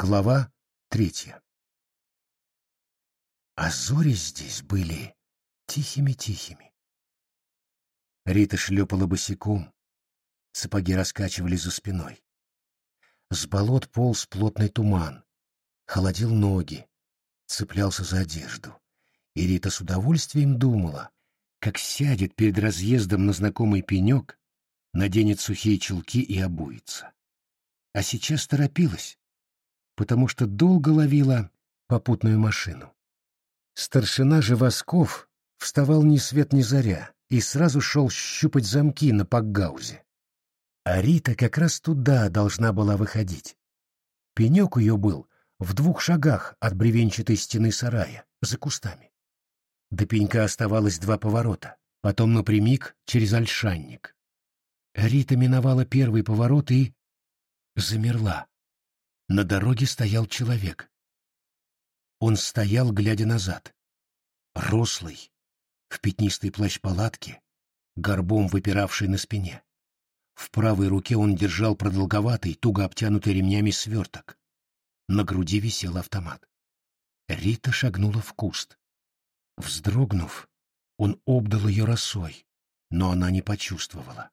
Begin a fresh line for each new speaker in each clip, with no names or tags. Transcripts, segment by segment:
Глава третья. А зори здесь были тихими-тихими. Рита шлепала босиком, сапоги раскачивали за спиной. С болот полз плотный туман, холодил ноги, цеплялся за одежду. И Рита с удовольствием думала, как сядет перед разъездом на знакомый пенек, наденет сухие чулки и обуется. А сейчас торопилась, потому что долго ловила попутную машину. Старшина же вставал ни свет ни заря и сразу шел щупать замки на пакгаузе. А Рита как раз туда должна была выходить. Пенек ее был в двух шагах от бревенчатой стены сарая, за кустами. До пенька оставалось два поворота, потом напрямик через ольшанник. Рита миновала первый поворот и... замерла. На дороге стоял человек. Он стоял, глядя назад. Рослый, в пятнистой плащ-палатке, горбом выпиравший на спине. В правой руке он держал продолговатый, туго обтянутый ремнями сверток. На груди висел автомат. Рита шагнула в куст. Вздрогнув, он обдал ее росой, но она не почувствовала.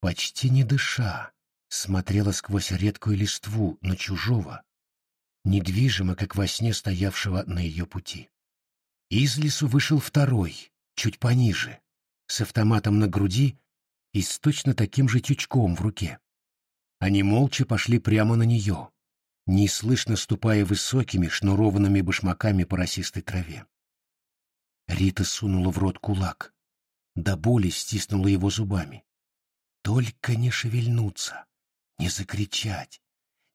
Почти не дыша, смотрела сквозь редкую листву на чужого, недвижимо, как во сне стоявшего на ее пути. Из лесу вышел второй, чуть пониже, с автоматом на груди и с точно таким же тючком в руке. Они молча пошли прямо на нее, неслышно ступая высокими шнурованными башмаками по росистой траве. Рита сунула в рот кулак, до боли стиснула его зубами. Только не шевельнуться, не закричать,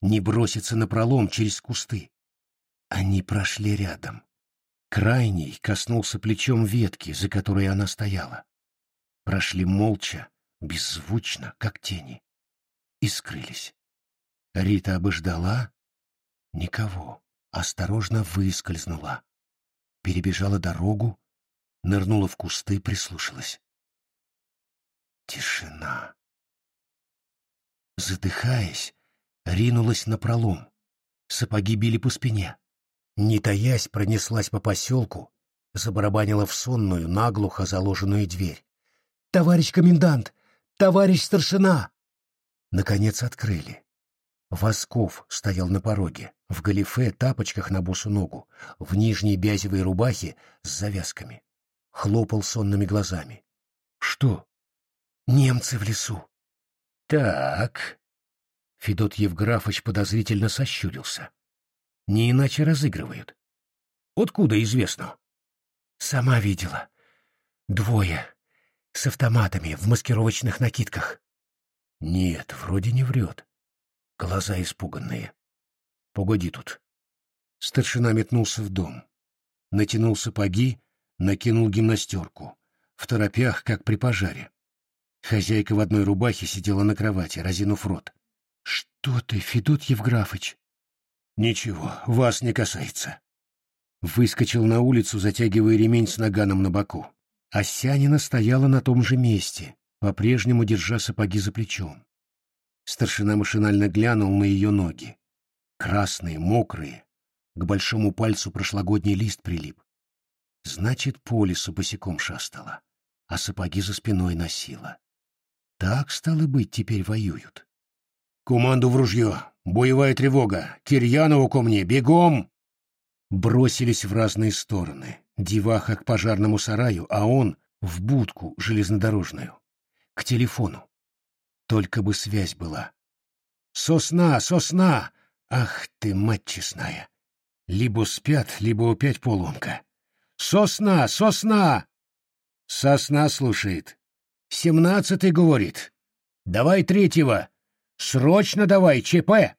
не броситься на пролом через кусты. Они прошли рядом. Крайний коснулся плечом ветки, за которой она стояла. Прошли молча, беззвучно, как тени, и скрылись. Рита обождала. Никого. Осторожно выскользнула. Перебежала дорогу, нырнула в кусты, прислушалась. Тишина задыхаясь, ринулась на пролом. Сапоги били по спине. Не таясь, пронеслась по поселку, забарабанила в сонную, наглухо заложенную дверь. «Товарищ комендант! Товарищ старшина!» Наконец открыли. Восков стоял на пороге, в галифе, тапочках на босу ногу, в нижней бязевой рубахе с завязками. Хлопал сонными глазами. «Что?» «Немцы в лесу. Так. Федот Евграфович подозрительно сощурился. Не иначе разыгрывают. Откуда известно? Сама видела. Двое. С автоматами в маскировочных накидках. Нет, вроде не врет. Глаза испуганные. Погоди тут. Старшина метнулся в дом. Натянул сапоги, накинул гимнастерку. В торопях, как при пожаре. Хозяйка в одной рубахе сидела на кровати, разинув рот. — Что ты, Федот Евграфыч? — Ничего, вас не касается. Выскочил на улицу, затягивая ремень с наганом на боку. Осянина стояла на том же месте, по-прежнему держа сапоги за плечом. Старшина машинально глянул на ее ноги. Красные, мокрые. К большому пальцу прошлогодний лист прилип. Значит, по лесу босиком шастала, а сапоги за спиной носила. Так, стало быть, теперь воюют. «Команду в ружье! Боевая тревога! Кирьянову ко мне! Бегом!» Бросились в разные стороны. Деваха к пожарному сараю, а он в будку железнодорожную. К телефону. Только бы связь была. «Сосна! Сосна! Ах ты, мать честная! Либо спят, либо опять поломка. Сосна! Сосна!» Сосна слушает. Семнадцатый говорит. Давай третьего. Срочно давай, ЧП.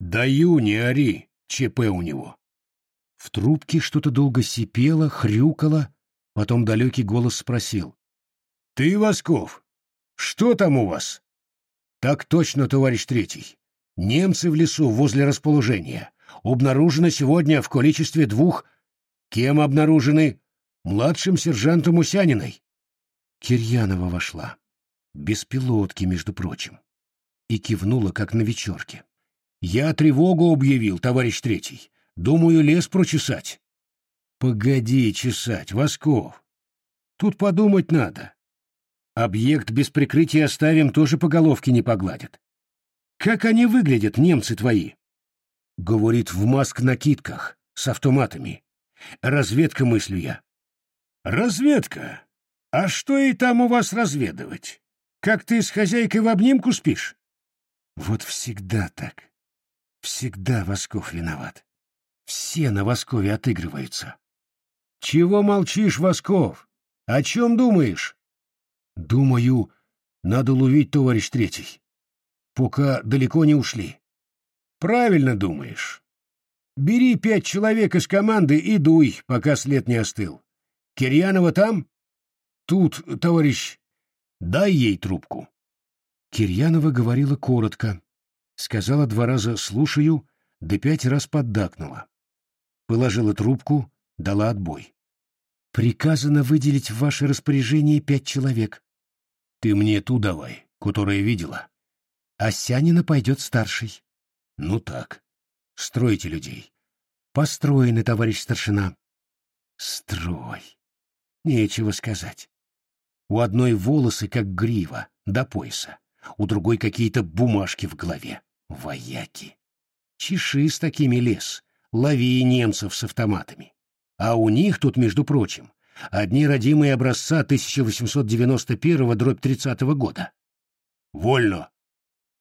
Даю, не ори, ЧП у него. В трубке что-то долго сипело, хрюкало, потом далекий голос спросил. Ты, Восков, что там у вас? Так точно, товарищ третий. Немцы в лесу возле расположения. Обнаружено сегодня в количестве двух... Кем обнаружены? Младшим сержантом Усяниной. Кирьянова вошла. Без пилотки, между прочим. И кивнула, как на вечерке. Я тревогу объявил, товарищ третий. Думаю, лес прочесать. Погоди чесать, Восков. Тут подумать надо. Объект без прикрытия оставим, тоже по головке не погладят. Как они выглядят, немцы твои? Говорит, в маск-накидках, с автоматами. Разведка, мыслю я. Разведка? А что и там у вас разведывать? Как ты с хозяйкой в обнимку спишь? Вот всегда так. Всегда Восков виноват. Все на Воскове отыгрываются. Чего молчишь, Восков? О чем думаешь? Думаю, надо ловить, товарищ третий. Пока далеко не ушли. Правильно думаешь. Бери пять человек из команды и дуй, пока след не остыл. Кирьянова там? Тут, товарищ. Дай ей трубку. Кирьянова говорила коротко. Сказала два раза «слушаю», да пять раз поддакнула. Положила трубку, дала отбой. «Приказано выделить в ваше распоряжение пять человек. Ты мне ту давай, которая видела. А Сянина пойдет старший. Ну так. Стройте людей. Построены, товарищ старшина. Строй. Нечего сказать. У одной волосы как грива, до пояса, у другой какие-то бумажки в голове. Вояки. Чеши с такими лес, лови немцев с автоматами. А у них тут, между прочим, одни родимые образца 1891-30 года. Вольно.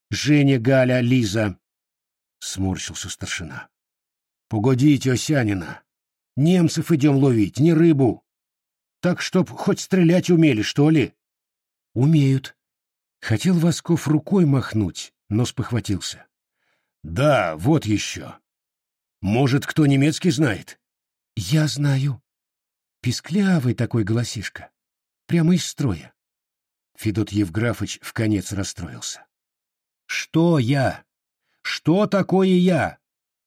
Женя, Галя, Лиза. Сморщился старшина. Погодите, Осянина. Немцев идем ловить, не рыбу. Так чтоб хоть стрелять умели, что ли? Умеют. Хотел Восков рукой махнуть, но спохватился. Да, вот еще. Может, кто немецкий знает? Я знаю. Писклявый такой голосишка. Прямо из строя. Федот Евграфович в конец расстроился. Что я? Что такое я?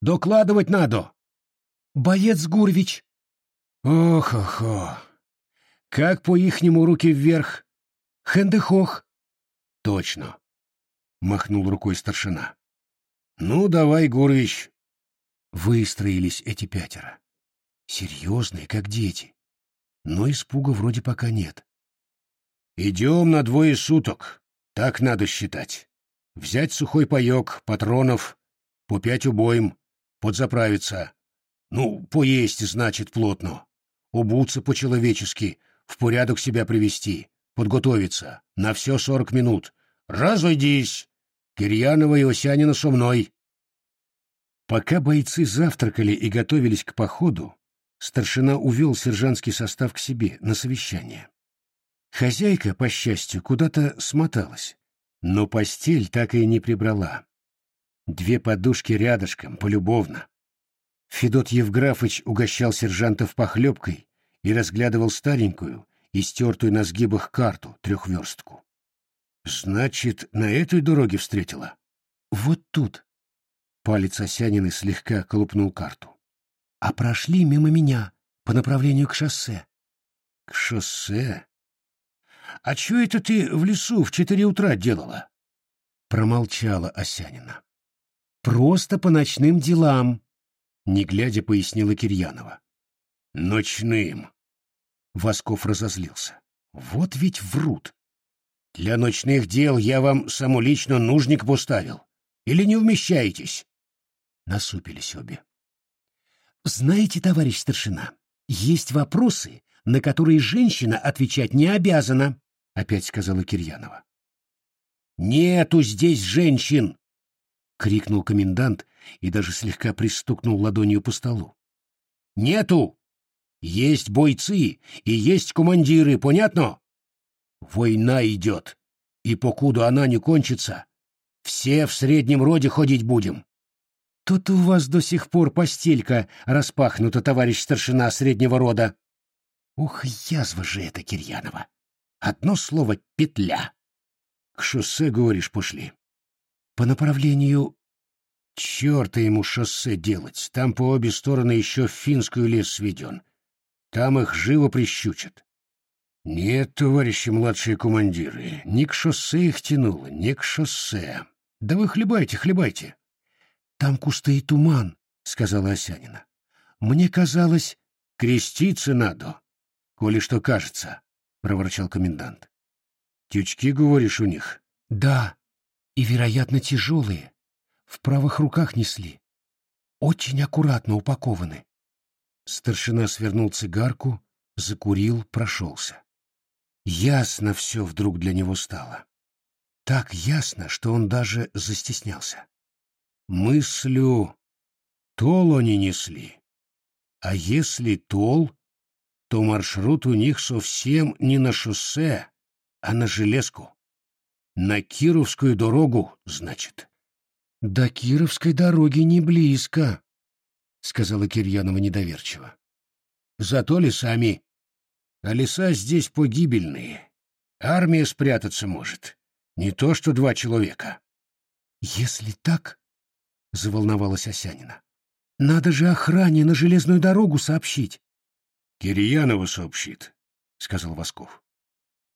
Докладывать надо. Боец Гурвич. Ох-охо. Как по-ихнему руки вверх? Хендехох. Точно. Махнул рукой старшина. Ну, давай, Гурвич. Выстроились эти пятеро. Серьезные, как дети. Но испуга вроде пока нет. Идем на двое суток. Так надо считать. Взять сухой паек, патронов, по пять убоим, подзаправиться. Ну, поесть, значит, плотно. Убуться по-человечески, в порядок себя привести, подготовиться. На все сорок минут. Разойдись. Кирьянова и Осянина со мной. Пока бойцы завтракали и готовились к походу, старшина увел сержантский состав к себе на совещание. Хозяйка, по счастью, куда-то смоталась но постель так и не прибрала. Две подушки рядышком, полюбовно. Федот Евграфыч угощал сержантов похлебкой и разглядывал старенькую, истертую на сгибах карту, трехверстку. «Значит, на этой дороге встретила?» «Вот тут». Палец Осянины слегка колупнул карту. «А прошли мимо меня, по направлению к шоссе». «К шоссе?» А чё это ты в лесу в четыре утра делала? Промолчала Осянина. Просто по ночным делам, не глядя пояснила Кирьянова. Ночным. Восков разозлился. Вот ведь врут. Для ночных дел я вам саму лично нужник поставил. Или не вмещаетесь? Насупились обе. Знаете, товарищ старшина, есть вопросы, на которые женщина отвечать не обязана опять сказала Кирьянова. Нету здесь женщин! крикнул комендант и даже слегка пристукнул ладонью по столу. Нету! Есть бойцы и есть командиры, понятно? Война идет, и покуда она не кончится, все в среднем роде ходить будем. Тут у вас до сих пор постелька распахнута, товарищ старшина среднего рода. Ух, язва же это, Кирьянова! Одно слово — петля. К шоссе, говоришь, пошли. По направлению... Черта ему шоссе делать. Там по обе стороны еще в финскую лес сведен. Там их живо прищучат. Нет, товарищи младшие командиры, не к шоссе их тянуло, не к шоссе. Да вы хлебайте, хлебайте. Там кусты и туман, — сказала Осянина. Мне казалось, креститься надо, коли что кажется, — проворчал комендант. Тючки, говоришь, у них? Да, и, вероятно, тяжелые. В правых руках несли. Очень аккуратно упакованы. Старшина свернул цигарку, закурил, прошелся. Ясно все вдруг для него стало. Так ясно, что он даже застеснялся. Мыслю, тол они несли. А если тол, то маршрут у них совсем не на шоссе, а на железку. На Кировскую дорогу, значит. До Кировской дороги не близко, сказала Кирьянова недоверчиво. Зато лесами. А леса здесь погибельные. Армия спрятаться может. Не то что два человека. Если так, заволновалась Осянина, надо же охране на железную дорогу сообщить. Кирьянова сообщит, сказал Восков.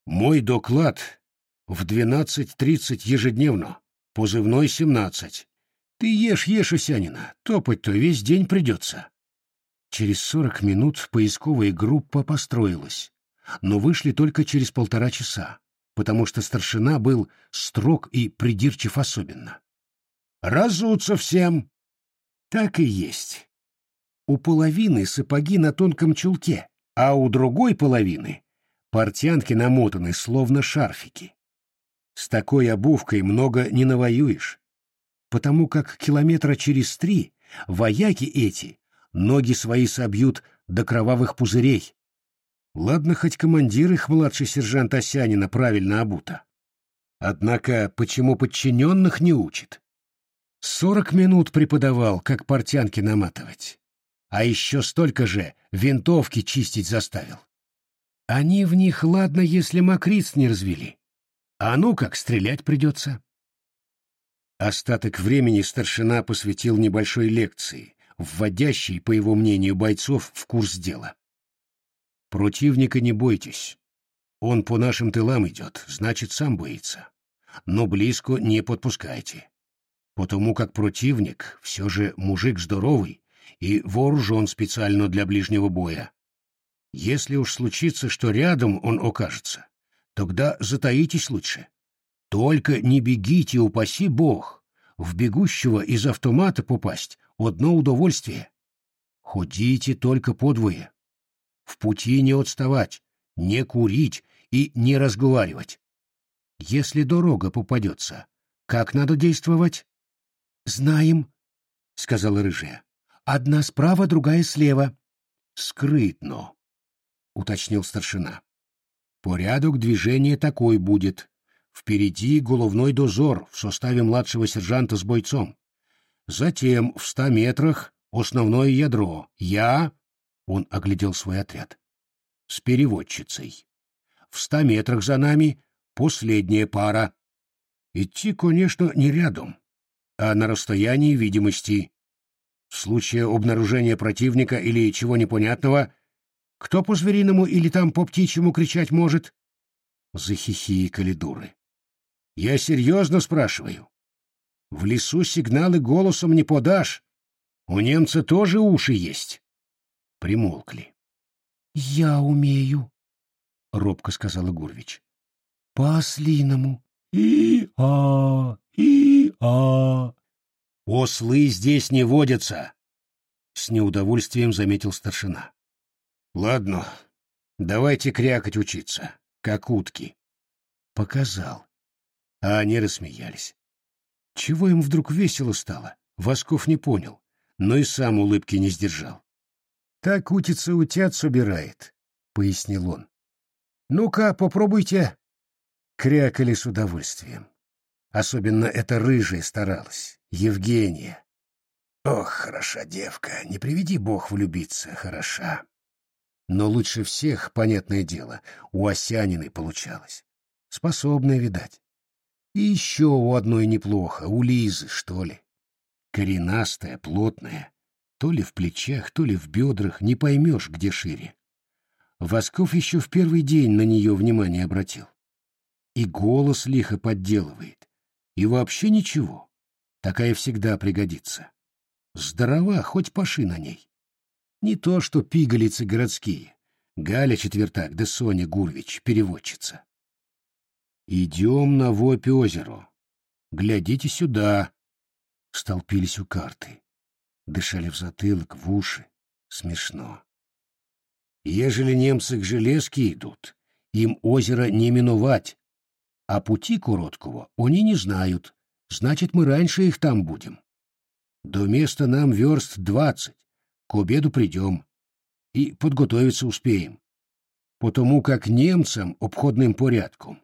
Мой доклад в двенадцать тридцать ежедневно, позывной семнадцать. Ты ешь, ешь, Осянина, топать-то весь день придется. Через сорок минут поисковая группа построилась, но вышли только через полтора часа, потому что старшина был строг и придирчив особенно. «Разуться всем!» Так и есть. У половины сапоги на тонком чулке, а у другой половины портянки намотаны, словно шарфики. С такой обувкой много не навоюешь, потому как километра через три вояки эти ноги свои собьют до кровавых пузырей. Ладно, хоть командир их, младший сержант Осянина, правильно обута. Однако почему подчиненных не учит? Сорок минут преподавал, как портянки наматывать. А еще столько же винтовки чистить заставил. Они в них, ладно, если мокриц не развели. А ну как, стрелять придется. Остаток времени старшина посвятил небольшой лекции, вводящий, по его мнению, бойцов в курс дела. Противника не бойтесь. Он по нашим тылам идет, значит, сам боится. Но близко не подпускайте. Потому как противник все же мужик здоровый и вооружен специально для ближнего боя. Если уж случится, что рядом он окажется, тогда затаитесь лучше. Только не бегите, упаси бог. В бегущего из автомата попасть одно удовольствие. Ходите только подвое. В пути не отставать, не курить и не разговаривать. Если дорога попадется, как надо действовать? — Знаем, — сказала рыжая. — Одна справа, другая слева. — Скрытно, — уточнил старшина. — Порядок движения такой будет. Впереди головной дозор в составе младшего сержанта с бойцом. Затем в ста метрах основное ядро. Я, он оглядел свой отряд, с переводчицей. В ста метрах за нами последняя пара. Идти, конечно, не рядом, а на расстоянии видимости. В случае обнаружения противника или чего непонятного, кто по-звериному или там по-птичьему кричать может? Захихикали дуры. Я серьезно спрашиваю. В лесу сигналы голосом не подашь. У немца тоже уши есть. Примолкли. — Я умею, — робко сказала Гурвич. — По-ослиному. И-а, и-а. — Ослы здесь не водятся, — с неудовольствием заметил старшина. — Ладно, давайте крякать учиться, как утки. Показал. А они рассмеялись. Чего им вдруг весело стало, Восков не понял, но и сам улыбки не сдержал. «Так утица утят собирает», — пояснил он. «Ну-ка, попробуйте». Крякали с удовольствием. Особенно эта рыжая старалась, Евгения. Ох, хороша девка, не приведи бог влюбиться, хороша. Но лучше всех, понятное дело, у Осяниной получалось. Способная, видать. Еще у одной неплохо, у Лизы, что ли. Коренастая, плотная, то ли в плечах, то ли в бедрах, не поймешь, где шире. Восков еще в первый день на нее внимание обратил. И голос лихо подделывает. И вообще ничего. Такая всегда пригодится. Здорова, хоть паши на ней. Не то что пигалицы городские. Галя Четвертак да Соня Гурвич, переводчица. Идем на Вопи озеро. Глядите сюда. Столпились у карты. Дышали в затылок, в уши. Смешно. Ежели немцы к железке идут, им озеро не миновать, а пути короткого они не знают, значит, мы раньше их там будем. До места нам верст двадцать, к обеду придем и подготовиться успеем. Потому как немцам обходным порядком,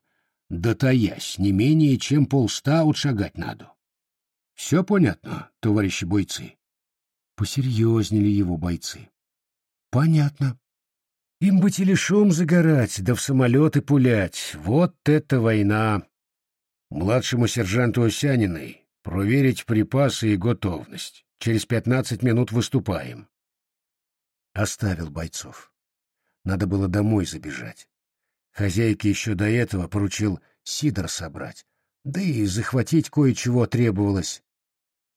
дотаясь, не менее чем полста отшагать надо. Все понятно, товарищи бойцы? Посерьезнели его бойцы. Понятно. Им бы телешом загорать, да в самолеты пулять. Вот это война! Младшему сержанту Осяниной проверить припасы и готовность. Через пятнадцать минут выступаем. Оставил бойцов. Надо было домой забежать. Хозяйке еще до этого поручил сидор собрать, да и захватить кое-чего требовалось.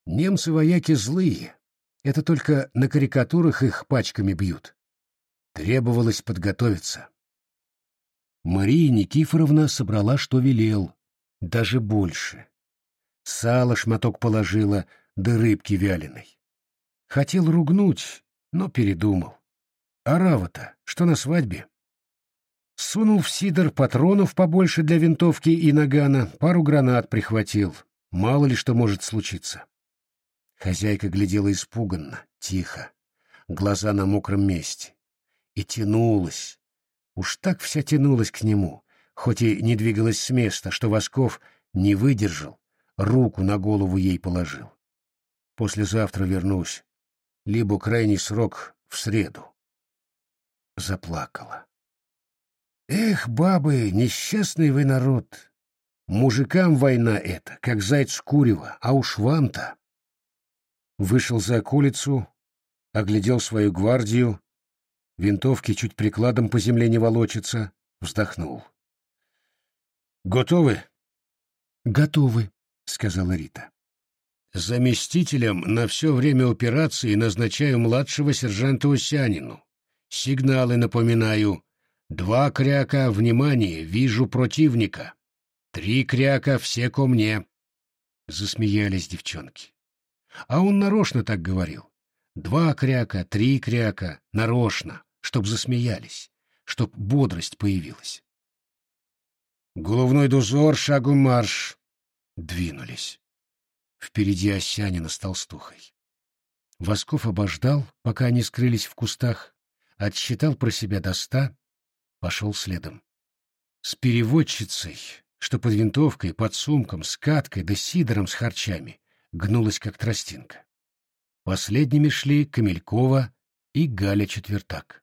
Немцы-вояки злые, это только на карикатурах их пачками бьют. Требовалось подготовиться. Мария Никифоровна собрала, что велел, даже больше. Сало шматок положила, да рыбки вяленой. Хотел ругнуть, но передумал. А рава-то, что на свадьбе? Сунул в сидор патронов побольше для винтовки и нагана, пару гранат прихватил. Мало ли что может случиться. Хозяйка глядела испуганно, тихо, глаза на мокром месте и тянулась. Уж так вся тянулась к нему, хоть и не двигалась с места, что Восков не выдержал, руку на голову ей положил. Послезавтра вернусь, либо крайний срок в среду. Заплакала. Эх, бабы, несчастный вы народ! Мужикам война эта, как заяц курева, а уж вам-то. Вышел за околицу, оглядел свою гвардию, винтовки чуть прикладом по земле не волочится, вздохнул. «Готовы?» «Готовы», — сказала Рита. «Заместителем на все время операции назначаю младшего сержанта Усянину. Сигналы напоминаю. Два кряка, внимание, вижу противника. Три кряка, все ко мне». Засмеялись девчонки. А он нарочно так говорил. Два кряка, три кряка, нарочно чтоб засмеялись, чтоб бодрость появилась. Головной дозор, шагу марш. Двинулись. Впереди Осянина с толстухой. Восков обождал, пока они скрылись в кустах, отсчитал про себя до ста, пошел следом. С переводчицей, что под винтовкой, под сумком, с каткой да сидором с харчами, гнулась как тростинка. Последними шли Камелькова и Галя Четвертак.